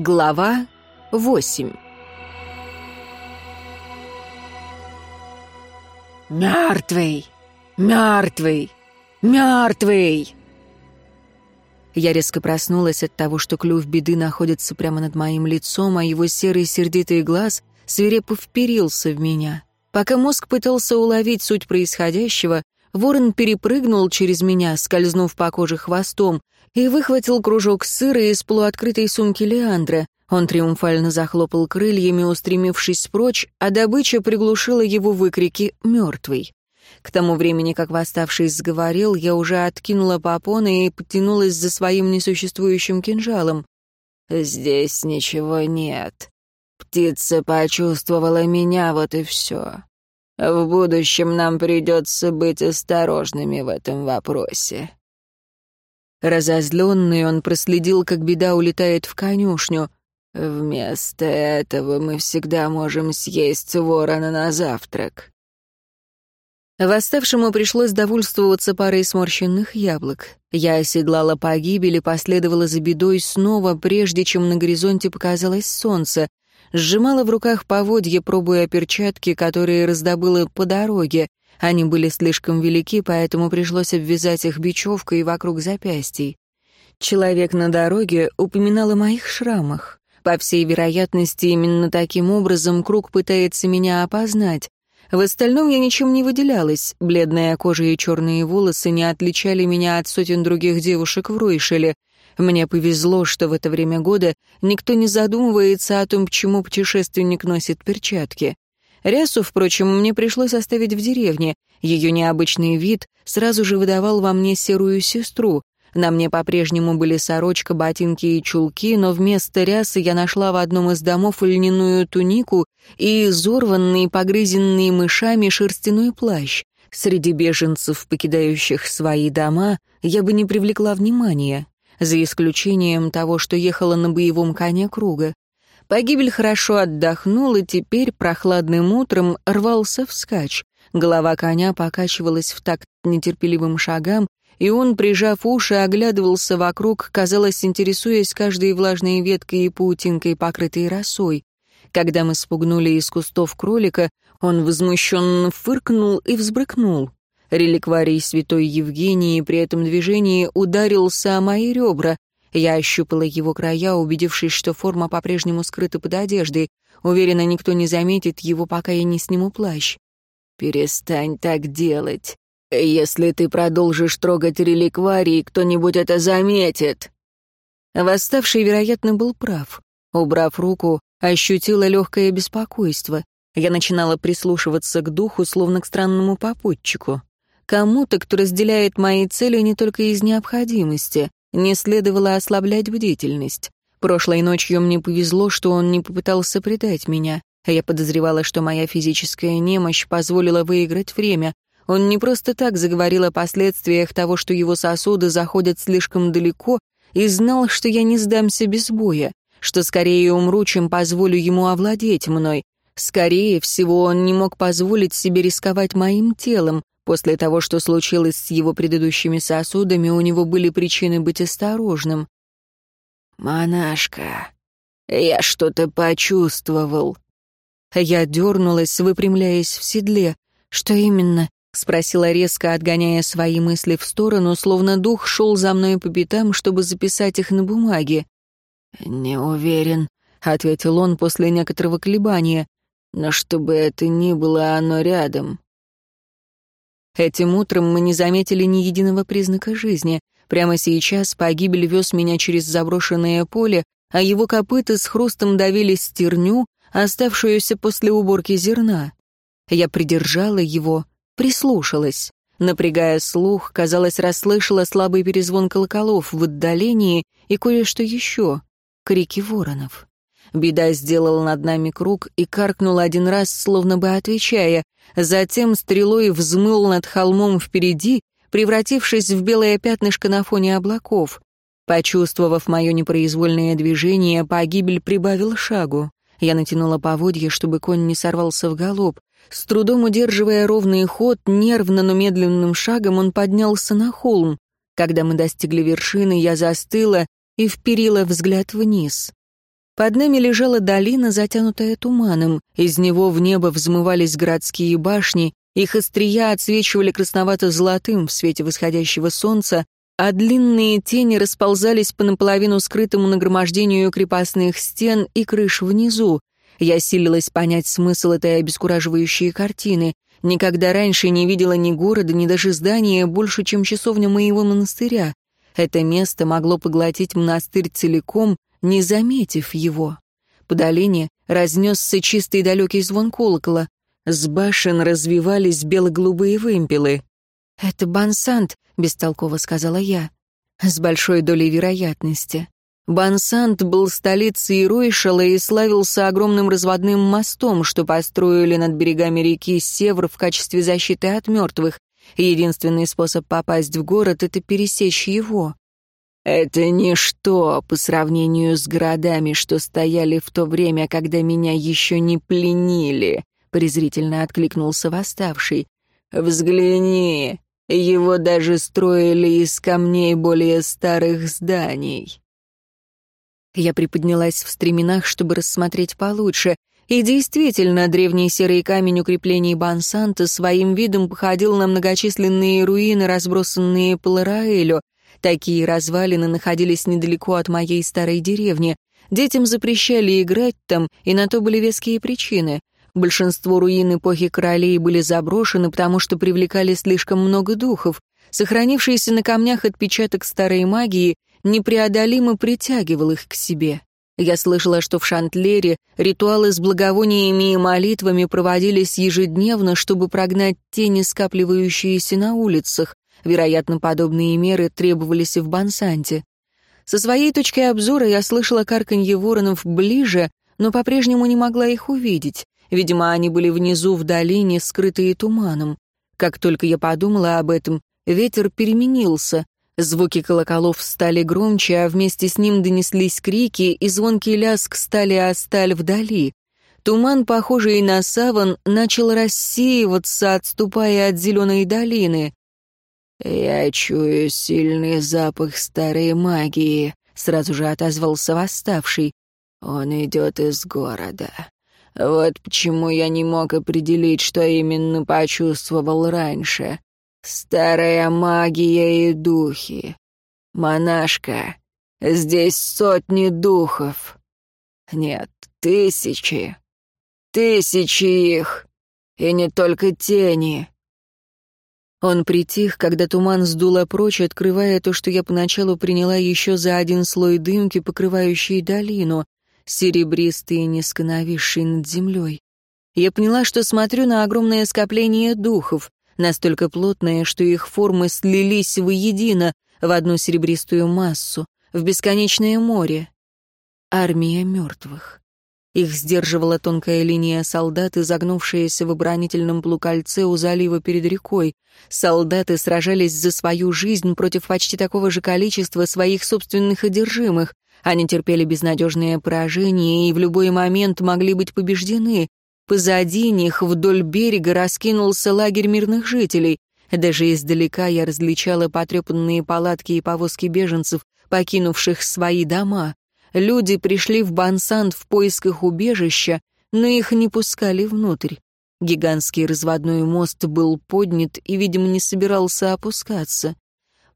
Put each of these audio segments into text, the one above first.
Глава 8 «Мертвый! Мертвый! Мертвый!» Я резко проснулась от того, что клюв беды находится прямо над моим лицом, а его серый сердитый глаз свирепо вперился в меня. Пока мозг пытался уловить суть происходящего, ворон перепрыгнул через меня, скользнув по коже хвостом, и выхватил кружок сыра из полуоткрытой сумки Леандра. Он триумфально захлопал крыльями, устремившись прочь, а добыча приглушила его выкрики «мертвый». К тому времени, как восставший сговорил, я уже откинула попоны и потянулась за своим несуществующим кинжалом. «Здесь ничего нет. Птица почувствовала меня, вот и все. В будущем нам придется быть осторожными в этом вопросе». Разозленный, он проследил, как беда улетает в конюшню. «Вместо этого мы всегда можем съесть ворона на завтрак». Восставшему пришлось довольствоваться парой сморщенных яблок. Я оседлала погибель и последовала за бедой снова, прежде чем на горизонте показалось солнце. Сжимала в руках поводье, пробуя перчатки, которые раздобыла по дороге. Они были слишком велики, поэтому пришлось обвязать их бечевкой вокруг запястий. Человек на дороге упоминал о моих шрамах. По всей вероятности, именно таким образом круг пытается меня опознать. В остальном я ничем не выделялась. Бледная кожа и черные волосы не отличали меня от сотен других девушек в Ройшеле. Мне повезло, что в это время года никто не задумывается о том, почему путешественник носит перчатки. Рясу, впрочем, мне пришлось оставить в деревне. Ее необычный вид сразу же выдавал во мне серую сестру. На мне по-прежнему были сорочка, ботинки и чулки, но вместо рясы я нашла в одном из домов льняную тунику и изорванный, погрызенный мышами шерстяной плащ. Среди беженцев, покидающих свои дома, я бы не привлекла внимания, за исключением того, что ехала на боевом коне круга. Погибель хорошо отдохнул и теперь прохладным утром рвался вскачь. Голова коня покачивалась в такт нетерпеливым шагам, и он, прижав уши, оглядывался вокруг, казалось, интересуясь каждой влажной веткой и паутинкой, покрытой росой. Когда мы спугнули из кустов кролика, он возмущенно фыркнул и взбрыкнул. Реликварий святой Евгении при этом движении ударился о мои ребра. Я ощупала его края, убедившись, что форма по-прежнему скрыта под одеждой. Уверена, никто не заметит его, пока я не сниму плащ. «Перестань так делать. Если ты продолжишь трогать реликварий, кто-нибудь это заметит». Восставший, вероятно, был прав. Убрав руку, ощутила легкое беспокойство. Я начинала прислушиваться к духу, словно к странному попутчику. Кому-то, кто разделяет мои цели не только из необходимости, не следовало ослаблять бдительность. Прошлой ночью мне повезло, что он не попытался предать меня. Я подозревала, что моя физическая немощь позволила выиграть время. Он не просто так заговорил о последствиях того, что его сосуды заходят слишком далеко, и знал, что я не сдамся без боя, что скорее умру, чем позволю ему овладеть мной. Скорее всего, он не мог позволить себе рисковать моим телом. После того, что случилось с его предыдущими сосудами, у него были причины быть осторожным. «Монашка, я что-то почувствовал». Я дернулась, выпрямляясь в седле. «Что именно?» — спросила резко, отгоняя свои мысли в сторону, словно дух шел за мной по пятам, чтобы записать их на бумаге. «Не уверен», — ответил он после некоторого колебания. «Но чтобы это ни было, оно рядом». Этим утром мы не заметили ни единого признака жизни. Прямо сейчас погибель вез меня через заброшенное поле, а его копыта с хрустом давили стерню, оставшуюся после уборки зерна. Я придержала его, Прислушалась. Напрягая слух, казалось, расслышала слабый перезвон колоколов в отдалении и кое-что еще — крики воронов. Беда сделал над нами круг и каркнул один раз, словно бы отвечая. Затем стрелой взмыл над холмом впереди, превратившись в белое пятнышко на фоне облаков. Почувствовав мое непроизвольное движение, погибель прибавил шагу. Я натянула поводья, чтобы конь не сорвался в галоп. С трудом удерживая ровный ход, нервно, но медленным шагом он поднялся на холм. Когда мы достигли вершины, я застыла и вперила взгляд вниз. Под нами лежала долина, затянутая туманом. Из него в небо взмывались городские башни, их острия отсвечивали красновато-золотым в свете восходящего солнца, а длинные тени расползались по наполовину скрытому нагромождению крепостных стен и крыш внизу. Я силилась понять смысл этой обескураживающей картины. Никогда раньше не видела ни города, ни даже здания больше, чем часовня моего монастыря. Это место могло поглотить монастырь целиком, не заметив его. По долине разнесся чистый далекий звон колокола. С башен развивались бело-голубые вымпелы. «Это Бансант», — бестолково сказала я. «С большой долей вероятности». Бансант был столицей Ройшала и славился огромным разводным мостом, что построили над берегами реки Севр в качестве защиты от мертвых. Единственный способ попасть в город — это пересечь его. «Это ничто по сравнению с городами, что стояли в то время, когда меня еще не пленили», — презрительно откликнулся восставший. «Взгляни, его даже строили из камней более старых зданий». Я приподнялась в стременах, чтобы рассмотреть получше, и действительно, древний серый камень укреплений Бансанта своим видом походил на многочисленные руины, разбросанные по Лараэлю, Такие развалины находились недалеко от моей старой деревни. Детям запрещали играть там, и на то были веские причины. Большинство руин эпохи королей были заброшены, потому что привлекали слишком много духов. Сохранившийся на камнях отпечаток старой магии непреодолимо притягивал их к себе. Я слышала, что в Шантлере ритуалы с благовониями и молитвами проводились ежедневно, чтобы прогнать тени, скапливающиеся на улицах. Вероятно, подобные меры требовались и в Бансанте. Со своей точки обзора я слышала карканье воронов ближе, но по-прежнему не могла их увидеть. Видимо, они были внизу в долине, скрытые туманом. Как только я подумала об этом, ветер переменился. Звуки колоколов стали громче, а вместе с ним донеслись крики, и звонкий ляск стали о сталь вдали. Туман, похожий на саван, начал рассеиваться, отступая от зеленой долины. «Я чую сильный запах старой магии», — сразу же отозвался восставший. «Он идет из города. Вот почему я не мог определить, что именно почувствовал раньше. Старая магия и духи. Монашка, здесь сотни духов. Нет, тысячи. Тысячи их. И не только тени. Он притих, когда туман сдуло прочь, открывая то, что я поначалу приняла еще за один слой дымки, покрывающий долину, серебристый и низко нависший над землей. Я поняла, что смотрю на огромное скопление духов, настолько плотное, что их формы слились воедино в одну серебристую массу, в бесконечное море. Армия мертвых. Их сдерживала тонкая линия солдат, изогнувшаяся в оборонительном плукальце у залива перед рекой. Солдаты сражались за свою жизнь против почти такого же количества своих собственных одержимых. Они терпели безнадежное поражение и в любой момент могли быть побеждены. Позади них вдоль берега раскинулся лагерь мирных жителей. Даже издалека я различала потрепанные палатки и повозки беженцев, покинувших свои дома. Люди пришли в Бансанд в поисках убежища, но их не пускали внутрь. Гигантский разводной мост был поднят и, видимо, не собирался опускаться.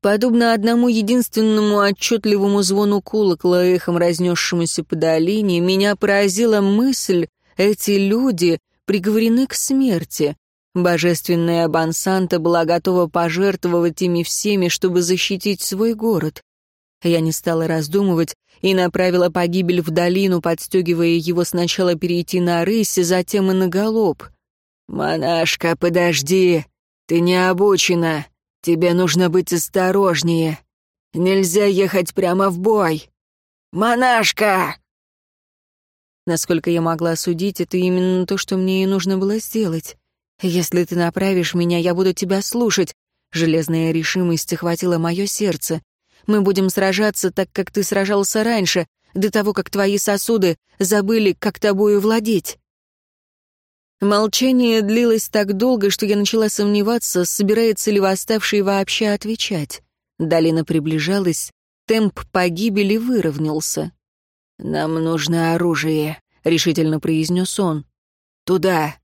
Подобно одному единственному отчетливому звону колокола, эхом разнесшемуся по долине, меня поразила мысль, эти люди приговорены к смерти. Божественная Бансанта была готова пожертвовать ими всеми, чтобы защитить свой город. Я не стала раздумывать и направила погибель в долину, подстегивая его сначала перейти на рысь, затем и на галоп. «Монашка, подожди! Ты не обучена! Тебе нужно быть осторожнее! Нельзя ехать прямо в бой! Монашка!» Насколько я могла судить, это именно то, что мне и нужно было сделать. «Если ты направишь меня, я буду тебя слушать», Железная решимость охватила мое сердце. Мы будем сражаться так, как ты сражался раньше, до того, как твои сосуды забыли, как тобою владеть». Молчание длилось так долго, что я начала сомневаться, собирается ли восставший вообще отвечать. Долина приближалась, темп погибели выровнялся. «Нам нужно оружие», — решительно произнес он. «Туда».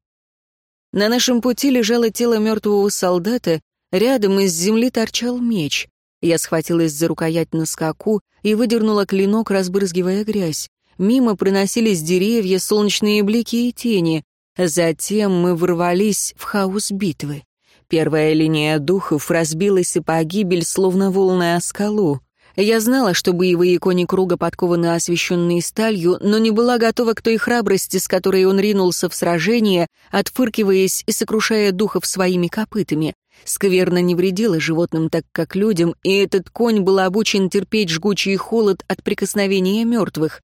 На нашем пути лежало тело мертвого солдата, рядом из земли торчал меч. Я схватилась за рукоять на скаку и выдернула клинок, разбрызгивая грязь. Мимо проносились деревья, солнечные блики и тени. Затем мы ворвались в хаос битвы. Первая линия духов разбилась и погибель, словно волны о скалу. Я знала, что боевые кони круга подкованы освещенные сталью, но не была готова к той храбрости, с которой он ринулся в сражение, отфыркиваясь и сокрушая духов своими копытами. Скверно не вредила животным так, как людям, и этот конь был обучен терпеть жгучий холод от прикосновения мертвых.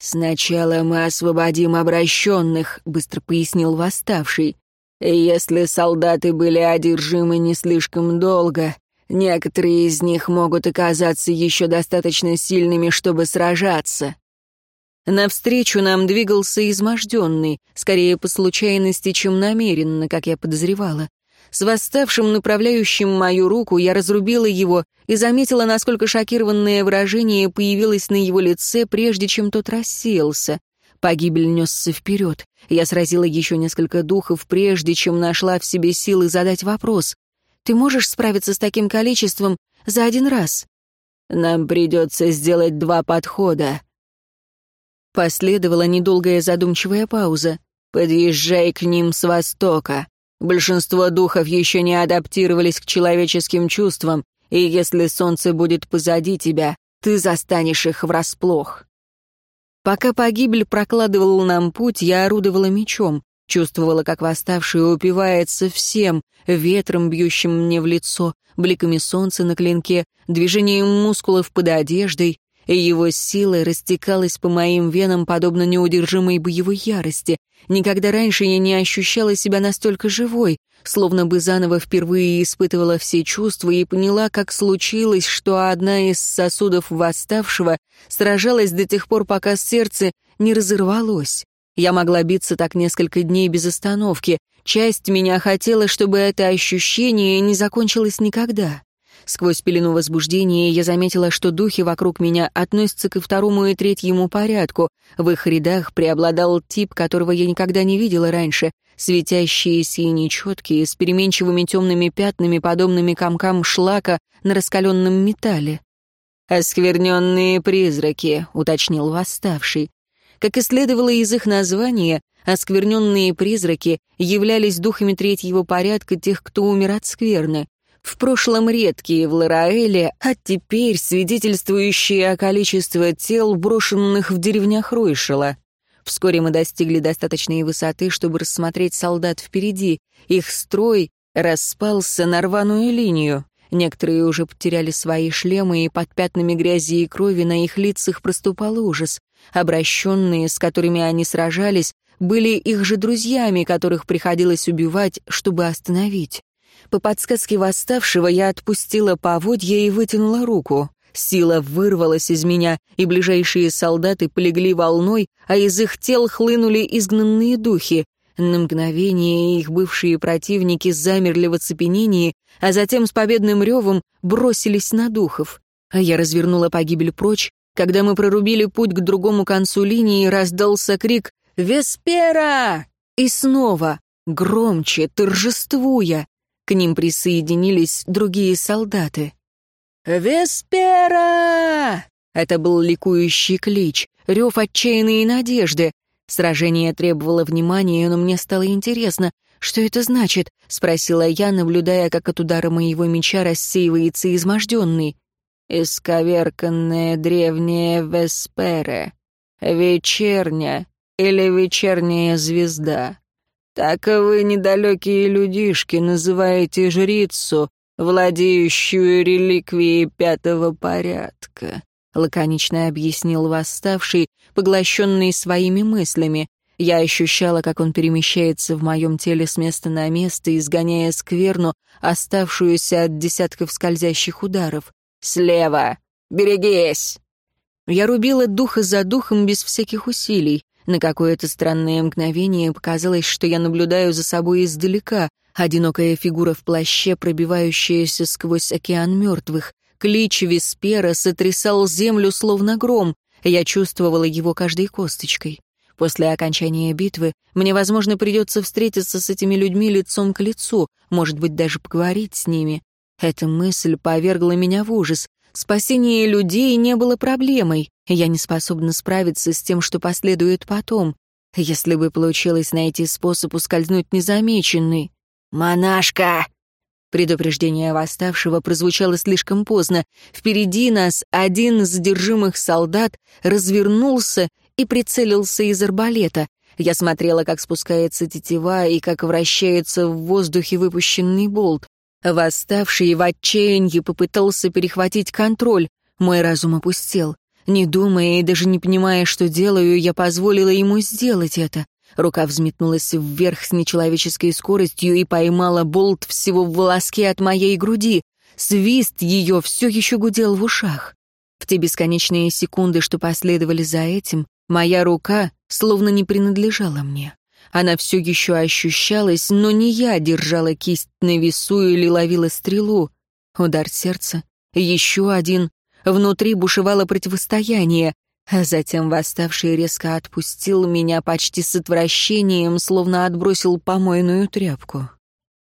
«Сначала мы освободим обращенных», — быстро пояснил восставший. «Если солдаты были одержимы не слишком долго, некоторые из них могут оказаться еще достаточно сильными, чтобы сражаться». Навстречу нам двигался изможденный, скорее по случайности, чем намеренно, как я подозревала. С восставшим направляющим мою руку я разрубила его и заметила, насколько шокированное выражение появилось на его лице, прежде чем тот рассеялся. Погибель несся вперед. Я сразила еще несколько духов, прежде чем нашла в себе силы задать вопрос. «Ты можешь справиться с таким количеством за один раз?» «Нам придется сделать два подхода». Последовала недолгая задумчивая пауза. «Подъезжай к ним с востока. Большинство духов еще не адаптировались к человеческим чувствам, и если солнце будет позади тебя, ты застанешь их врасплох. Пока погибель прокладывал нам путь, я орудовала мечом, чувствовала, как восставший упивается всем, ветром, бьющим мне в лицо, бликами солнца на клинке, движением мускулов под одеждой, и его сила растекалась по моим венам, подобно неудержимой боевой ярости. Никогда раньше я не ощущала себя настолько живой, словно бы заново впервые испытывала все чувства и поняла, как случилось, что одна из сосудов восставшего сражалась до тех пор, пока сердце не разорвалось. Я могла биться так несколько дней без остановки. Часть меня хотела, чтобы это ощущение не закончилось никогда. Сквозь пелену возбуждения я заметила, что духи вокруг меня относятся ко второму и третьему порядку. В их рядах преобладал тип, которого я никогда не видела раньше. Светящиеся и нечеткие, с переменчивыми темными пятнами, подобными комкам шлака на раскаленном металле. «Оскверненные призраки», — уточнил восставший. Как и следовало из их названия, оскверненные призраки являлись духами третьего порядка тех, кто умер от скверны в прошлом редкие в Лараэле, а теперь свидетельствующие о количестве тел, брошенных в деревнях Ройшела. Вскоре мы достигли достаточной высоты, чтобы рассмотреть солдат впереди. Их строй распался на рваную линию. Некоторые уже потеряли свои шлемы, и под пятнами грязи и крови на их лицах проступал ужас. Обращенные, с которыми они сражались, были их же друзьями, которых приходилось убивать, чтобы остановить. По подсказке восставшего я отпустила поводья и вытянула руку. Сила вырвалась из меня, и ближайшие солдаты полегли волной, а из их тел хлынули изгнанные духи. На мгновение их бывшие противники замерли в оцепенении, а затем с победным ревом бросились на духов. А я развернула погибель прочь. Когда мы прорубили путь к другому концу линии, раздался крик «Веспера!» И снова, громче, торжествуя. К ним присоединились другие солдаты. «Веспера!» Это был ликующий клич, рев отчаянной надежды. Сражение требовало внимания, но мне стало интересно, что это значит, спросила я, наблюдая, как от удара моего меча рассеивается изможденный. «Исковерканная древняя Веспере. Вечерня или вечерняя звезда. Так вы, недалекие людишки, называете жрицу, владеющую реликвией пятого порядка», — лаконично объяснил восставший, поглощенный своими мыслями. Я ощущала, как он перемещается в моем теле с места на место, изгоняя скверну, оставшуюся от десятков скользящих ударов. «Слева! Берегись!» Я рубила духа за духом без всяких усилий. На какое-то странное мгновение показалось, что я наблюдаю за собой издалека, одинокая фигура в плаще, пробивающаяся сквозь океан мертвых. Клич Виспера сотрясал землю, словно гром. Я чувствовала его каждой косточкой. После окончания битвы мне, возможно, придется встретиться с этими людьми лицом к лицу, может быть, даже поговорить с ними. Эта мысль повергла меня в ужас. Спасение людей не было проблемой. Я не способна справиться с тем, что последует потом. Если бы получилось найти способ ускользнуть незамеченной. «Монашка!» Предупреждение восставшего прозвучало слишком поздно. Впереди нас один из задержимых солдат развернулся и прицелился из арбалета. Я смотрела, как спускается тетива и как вращается в воздухе выпущенный болт. Восставший в отчаянии попытался перехватить контроль. Мой разум опустел. Не думая и даже не понимая, что делаю, я позволила ему сделать это. Рука взметнулась вверх с нечеловеческой скоростью и поймала болт всего в волоске от моей груди. Свист ее все еще гудел в ушах. В те бесконечные секунды, что последовали за этим, моя рука словно не принадлежала мне. Она все еще ощущалась, но не я держала кисть на весу или ловила стрелу. Удар сердца, еще один. Внутри бушевало противостояние. А затем восставший резко отпустил меня почти с отвращением, словно отбросил помойную тряпку.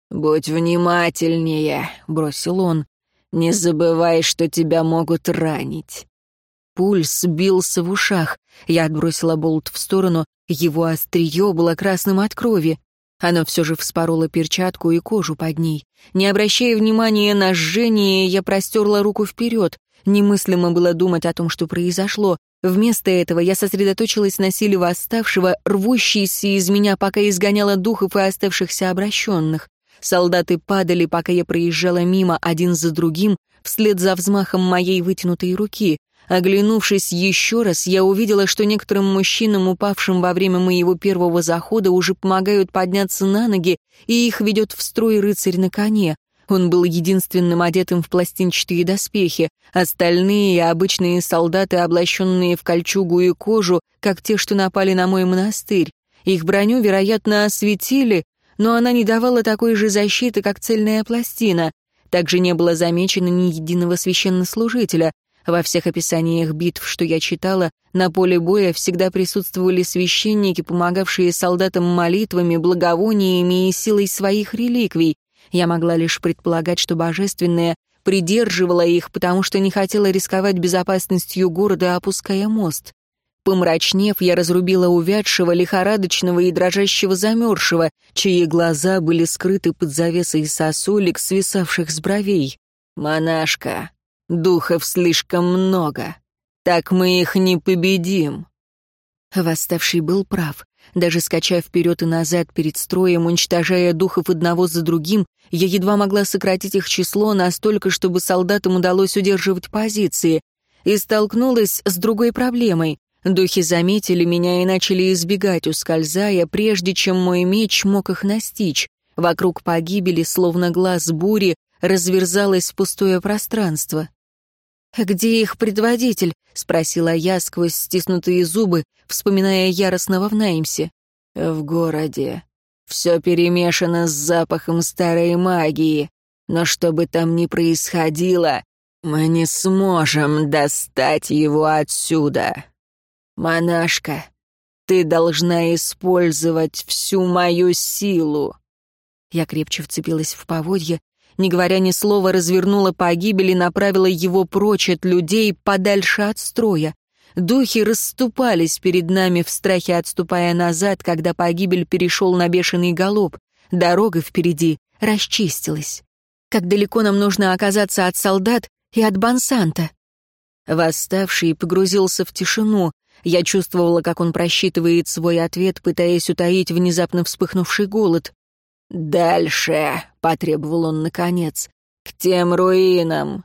«Будь внимательнее», — бросил он. «Не забывай, что тебя могут ранить». Пульс бился в ушах. Я отбросила болт в сторону, его острие было красным от крови. Оно все же вспороло перчатку и кожу под ней. Не обращая внимания на жжение, я простерла руку вперед. Немыслимо было думать о том, что произошло. Вместо этого я сосредоточилась на силе восставшего, рвущейся из меня, пока изгоняла духов и оставшихся обращенных. Солдаты падали, пока я проезжала мимо один за другим, вслед за взмахом моей вытянутой руки. Оглянувшись еще раз, я увидела, что некоторым мужчинам, упавшим во время моего первого захода, уже помогают подняться на ноги, и их ведет в строй рыцарь на коне. Он был единственным одетым в пластинчатые доспехи. Остальные — обычные солдаты, облаченные в кольчугу и кожу, как те, что напали на мой монастырь. Их броню, вероятно, осветили, но она не давала такой же защиты, как цельная пластина. Также не было замечено ни единого священнослужителя. Во всех описаниях битв, что я читала, на поле боя всегда присутствовали священники, помогавшие солдатам молитвами, благовониями и силой своих реликвий. Я могла лишь предполагать, что божественное придерживала их, потому что не хотела рисковать безопасностью города, опуская мост. Помрачнев, я разрубила увядшего, лихорадочного и дрожащего замерзшего, чьи глаза были скрыты под завесой сосулек, свисавших с бровей. «Монашка, духов слишком много. Так мы их не победим». Восставший был прав. Даже скачав вперед и назад перед строем, уничтожая духов одного за другим, я едва могла сократить их число настолько, чтобы солдатам удалось удерживать позиции. И столкнулась с другой проблемой. Духи заметили меня и начали избегать, ускользая, прежде чем мой меч мог их настичь. Вокруг погибели, словно глаз бури, разверзалось пустое пространство. «Где их предводитель?» — спросила я сквозь стиснутые зубы, вспоминая яростного в Наймсе. «В городе. Все перемешано с запахом старой магии. Но что бы там ни происходило, мы не сможем достать его отсюда. Монашка, ты должна использовать всю мою силу». Я крепче вцепилась в поводье, не говоря ни слова, развернула погибель и направила его прочь от людей, подальше от строя. Духи расступались перед нами в страхе, отступая назад, когда погибель перешел на бешеный галоп. Дорога впереди расчистилась. Как далеко нам нужно оказаться от солдат и от Бансанта? Восставший погрузился в тишину. Я чувствовала, как он просчитывает свой ответ, пытаясь утаить внезапно вспыхнувший голод. «Дальше», — потребовал он наконец, — «к тем руинам».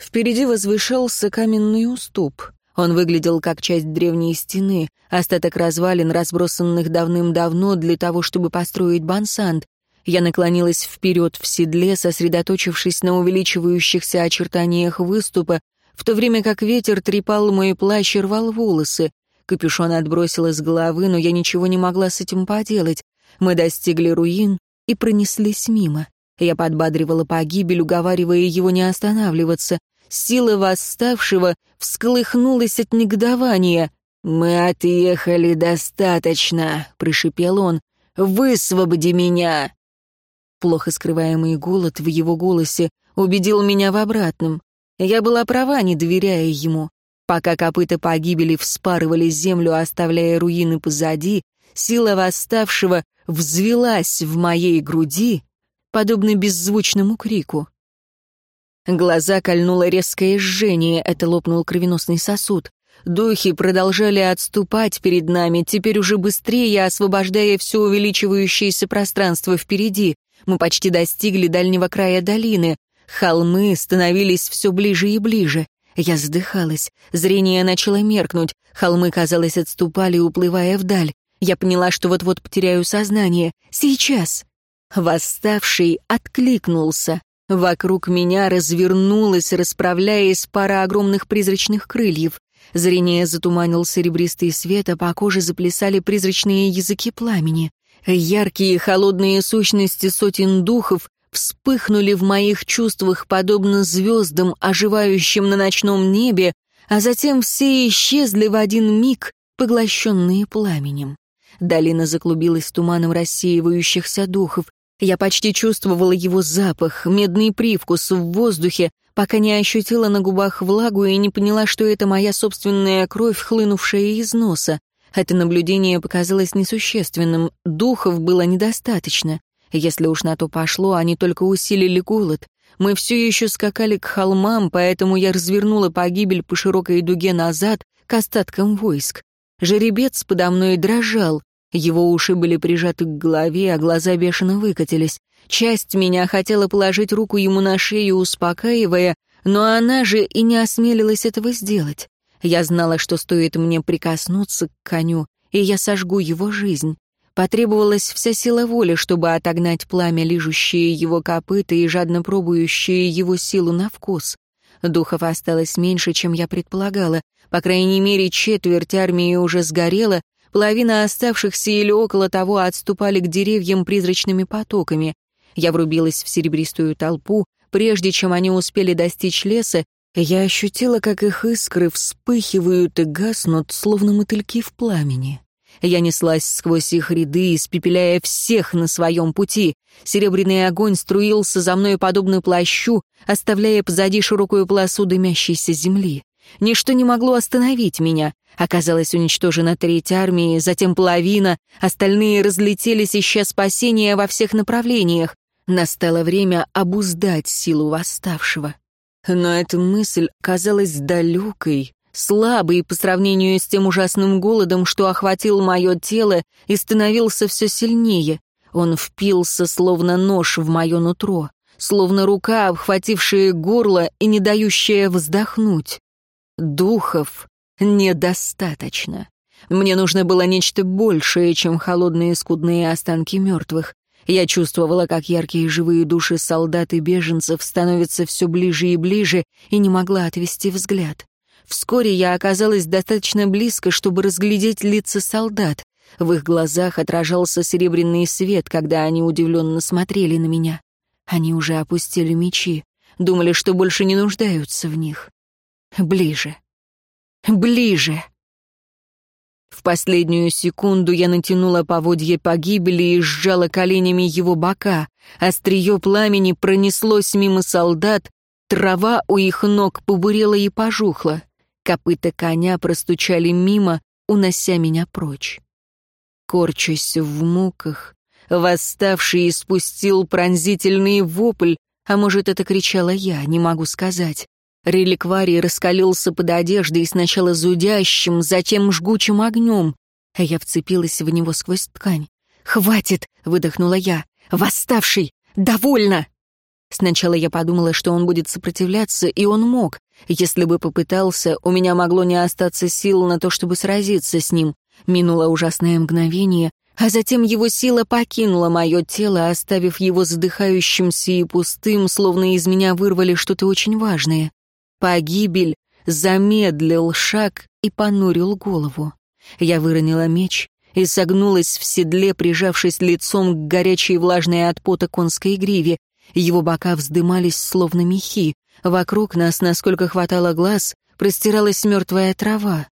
Впереди возвышался каменный уступ. Он выглядел как часть древней стены, остаток развалин, разбросанных давным-давно для того, чтобы построить бансант. Я наклонилась вперед в седле, сосредоточившись на увеличивающихся очертаниях выступа, в то время как ветер трепал мой плащ и рвал волосы. Капюшон отбросил из головы, но я ничего не могла с этим поделать. Мы достигли руин и пронеслись мимо. Я подбадривала погибель, уговаривая его не останавливаться. Сила восставшего всколыхнулась от негодования. «Мы отъехали достаточно», — прошипел он. «Высвободи меня!» Плохо скрываемый голод в его голосе убедил меня в обратном. Я была права, не доверяя ему. Пока копыта погибели вспарывали землю, оставляя руины позади, сила восставшего взвелась в моей груди, подобно беззвучному крику. Глаза кольнуло резкое жжение, это лопнул кровеносный сосуд. Духи продолжали отступать перед нами, теперь уже быстрее, освобождая все увеличивающееся пространство впереди. Мы почти достигли дальнего края долины. Холмы становились все ближе и ближе. Я задыхалась, зрение начало меркнуть, холмы, казалось, отступали, уплывая вдаль. Я поняла, что вот-вот потеряю сознание. Сейчас. Восставший откликнулся. Вокруг меня развернулась, расправляясь пара огромных призрачных крыльев. Зрение затуманил серебристый свет, а по коже заплясали призрачные языки пламени. Яркие холодные сущности сотен духов вспыхнули в моих чувствах подобно звездам, оживающим на ночном небе, а затем все исчезли в один миг, поглощенные пламенем. Долина заклубилась туманом рассеивающихся духов. Я почти чувствовала его запах, медный привкус в воздухе, пока не ощутила на губах влагу и не поняла, что это моя собственная кровь, хлынувшая из носа. Это наблюдение показалось несущественным, духов было недостаточно. Если уж на то пошло, они только усилили голод. Мы все еще скакали к холмам, поэтому я развернула погибель по широкой дуге назад к остаткам войск. Жеребец подо мной дрожал. Его уши были прижаты к голове, а глаза бешено выкатились. Часть меня хотела положить руку ему на шею, успокаивая, но она же и не осмелилась этого сделать. Я знала, что стоит мне прикоснуться к коню, и я сожгу его жизнь. Потребовалась вся сила воли, чтобы отогнать пламя, лижущее его копыта и жадно пробующее его силу на вкус. Духов осталось меньше, чем я предполагала. По крайней мере, четверть армии уже сгорела, Половина оставшихся или около того отступали к деревьям призрачными потоками. Я врубилась в серебристую толпу. Прежде чем они успели достичь леса, я ощутила, как их искры вспыхивают и гаснут, словно мотыльки в пламени. Я неслась сквозь их ряды, испепеляя всех на своем пути. Серебряный огонь струился за мной подобно плащу, оставляя позади широкую полосу дымящейся земли. Ничто не могло остановить меня. Оказалось уничтожена треть армии, затем половина, остальные разлетелись, ища спасения во всех направлениях. Настало время обуздать силу восставшего. Но эта мысль казалась далекой, слабой по сравнению с тем ужасным голодом, что охватил мое тело и становился все сильнее. Он впился, словно нож в мое нутро, словно рука, обхватившая горло и не дающая вздохнуть. Духов недостаточно. Мне нужно было нечто большее, чем холодные скудные останки мертвых. Я чувствовала, как яркие живые души солдат и беженцев становятся все ближе и ближе, и не могла отвести взгляд. Вскоре я оказалась достаточно близко, чтобы разглядеть лица солдат. В их глазах отражался серебряный свет, когда они удивленно смотрели на меня. Они уже опустили мечи, думали, что больше не нуждаются в них. Ближе. Ближе. В последнюю секунду я натянула поводье погибели и сжала коленями его бока. Острие пламени пронеслось мимо солдат, трава у их ног побурела и пожухла. Копыта коня простучали мимо, унося меня прочь. Корчась в муках, восставший испустил пронзительный вопль, а может, это кричала я, не могу сказать. Реликварий раскалился под одеждой сначала зудящим, затем жгучим огнем, а я вцепилась в него сквозь ткань. «Хватит!» — выдохнула я. «Восставший! Довольно!» Сначала я подумала, что он будет сопротивляться, и он мог. Если бы попытался, у меня могло не остаться сил на то, чтобы сразиться с ним. Минуло ужасное мгновение, а затем его сила покинула мое тело, оставив его задыхающимся и пустым, словно из меня вырвали что-то очень важное. Погибель замедлил шаг и понурил голову. Я выронила меч и согнулась в седле, прижавшись лицом к горячей влажной от пота конской гриве. Его бока вздымались, словно мехи. Вокруг нас, насколько хватало глаз, простиралась мертвая трава.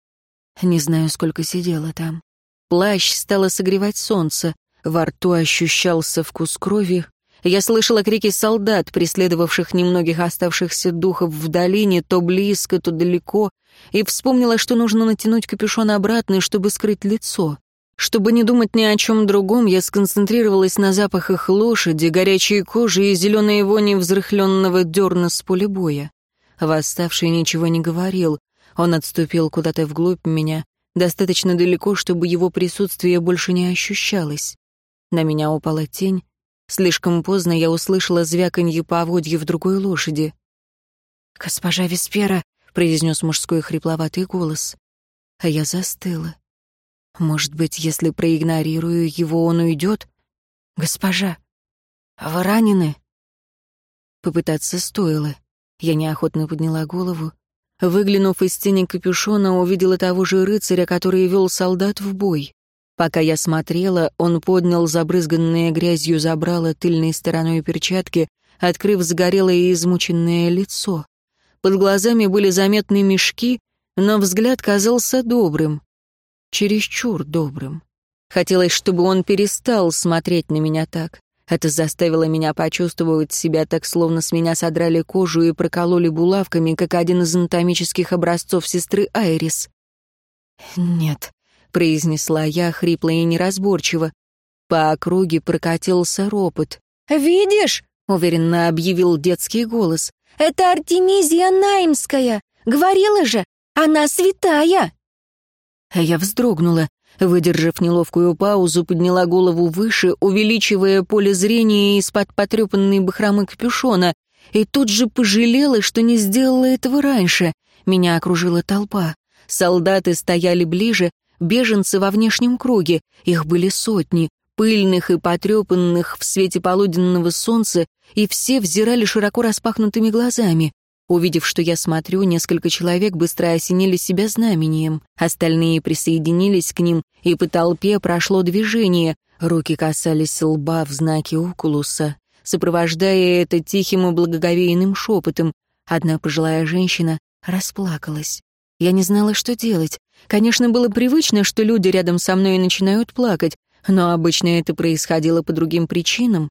Не знаю, сколько сидела там. Плащ стало согревать солнце, во рту ощущался вкус крови. Я слышала крики солдат, преследовавших немногих оставшихся духов в долине, то близко, то далеко, и вспомнила, что нужно натянуть капюшон обратно, чтобы скрыть лицо. Чтобы не думать ни о чем другом, я сконцентрировалась на запахах лошади, горячей кожи и зеленой вони взрыхленного дерна с поля боя. Восставший ничего не говорил. Он отступил куда-то вглубь меня, достаточно далеко, чтобы его присутствие больше не ощущалось. На меня упала тень. Слишком поздно я услышала звяканье поводья в другой лошади. «Госпожа Веспера», — произнес мужской хрипловатый голос. А я застыла. Может быть, если проигнорирую его, он уйдет? «Госпожа, вы ранены?» Попытаться стоило. Я неохотно подняла голову. Выглянув из тени капюшона, увидела того же рыцаря, который вел солдат в бой. Пока я смотрела, он поднял забрызганное грязью забрало тыльной стороной перчатки, открыв загорелое и измученное лицо. Под глазами были заметны мешки, но взгляд казался добрым. Чересчур добрым. Хотелось, чтобы он перестал смотреть на меня так. Это заставило меня почувствовать себя так, словно с меня содрали кожу и прокололи булавками, как один из анатомических образцов сестры Айрис. «Нет», — произнесла я хрипло и неразборчиво. По округе прокатился ропот. «Видишь?» — уверенно объявил детский голос. «Это Артемизия Наймская! Говорила же, она святая!» Я вздрогнула. Выдержав неловкую паузу, подняла голову выше, увеличивая поле зрения из-под потрепанной бахромы капюшона, и тут же пожалела, что не сделала этого раньше. Меня окружила толпа. Солдаты стояли ближе, беженцы во внешнем круге. Их были сотни, пыльных и потрепанных в свете полуденного солнца, и все взирали широко распахнутыми глазами. Увидев, что я смотрю, несколько человек быстро осенили себя знамением. Остальные присоединились к ним, и по толпе прошло движение. Руки касались лба в знаке укулуса, сопровождая это тихим и благоговейным шепотом. Одна пожилая женщина расплакалась. Я не знала, что делать. Конечно, было привычно, что люди рядом со мной начинают плакать, но обычно это происходило по другим причинам.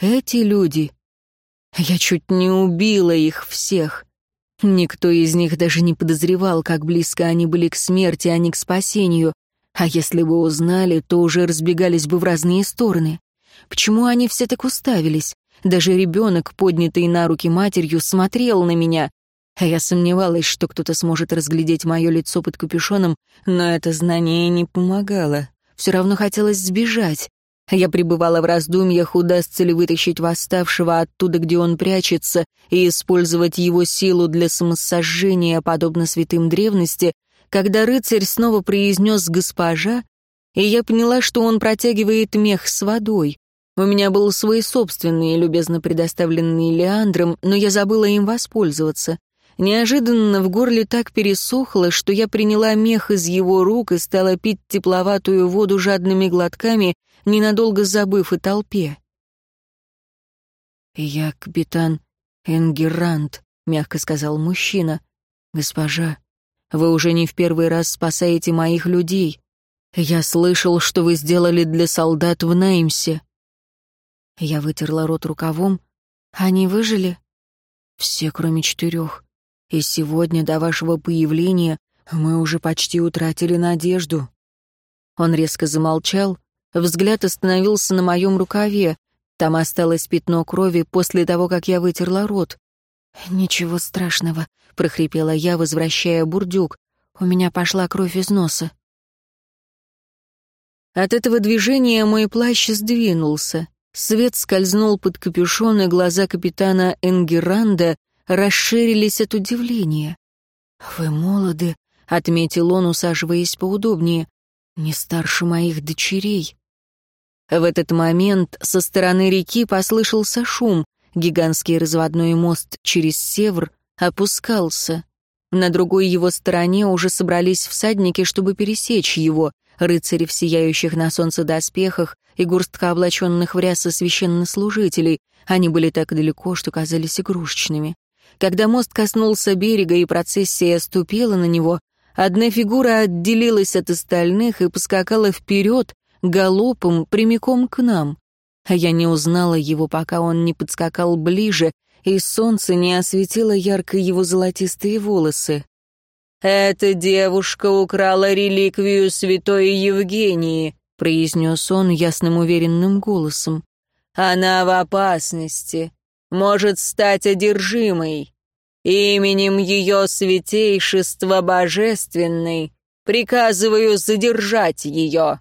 Эти люди я чуть не убила их всех. Никто из них даже не подозревал, как близко они были к смерти, а не к спасению. А если бы узнали, то уже разбегались бы в разные стороны. Почему они все так уставились? Даже ребенок, поднятый на руки матерью, смотрел на меня. А я сомневалась, что кто-то сможет разглядеть мое лицо под капюшоном, но это знание не помогало. Все равно хотелось сбежать. Я пребывала в раздумьях, удастся ли вытащить восставшего оттуда, где он прячется, и использовать его силу для самосожжения, подобно святым древности, когда рыцарь снова произнес «госпожа», и я поняла, что он протягивает мех с водой. У меня был свой собственный, любезно предоставленный Леандром, но я забыла им воспользоваться. Неожиданно в горле так пересохло, что я приняла мех из его рук и стала пить тепловатую воду жадными глотками, ненадолго забыв о толпе. «Я капитан Энгерант», — мягко сказал мужчина. «Госпожа, вы уже не в первый раз спасаете моих людей. Я слышал, что вы сделали для солдат в Неймсе». Я вытерла рот рукавом. «Они выжили?» «Все, кроме четырех. И сегодня, до вашего появления, мы уже почти утратили надежду». Он резко замолчал, Взгляд остановился на моем рукаве. Там осталось пятно крови после того, как я вытерла рот. «Ничего страшного», — прохрипела я, возвращая бурдюк. «У меня пошла кровь из носа». От этого движения мой плащ сдвинулся. Свет скользнул под капюшон, и глаза капитана Энгеранда расширились от удивления. «Вы молоды», — отметил он, усаживаясь поудобнее, — «не старше моих дочерей». В этот момент со стороны реки послышался шум. Гигантский разводной мост через Севр опускался. На другой его стороне уже собрались всадники, чтобы пересечь его, рыцари в сияющих на солнце доспехах и горстка облаченных в рясы священнослужителей. Они были так далеко, что казались игрушечными. Когда мост коснулся берега и процессия ступила на него, одна фигура отделилась от остальных и поскакала вперед, галопом, прямиком к нам. А я не узнала его, пока он не подскакал ближе, и солнце не осветило ярко его золотистые волосы. «Эта девушка украла реликвию святой Евгении», произнес он ясным уверенным голосом. «Она в опасности, может стать одержимой. Именем ее святейшества божественной приказываю задержать ее».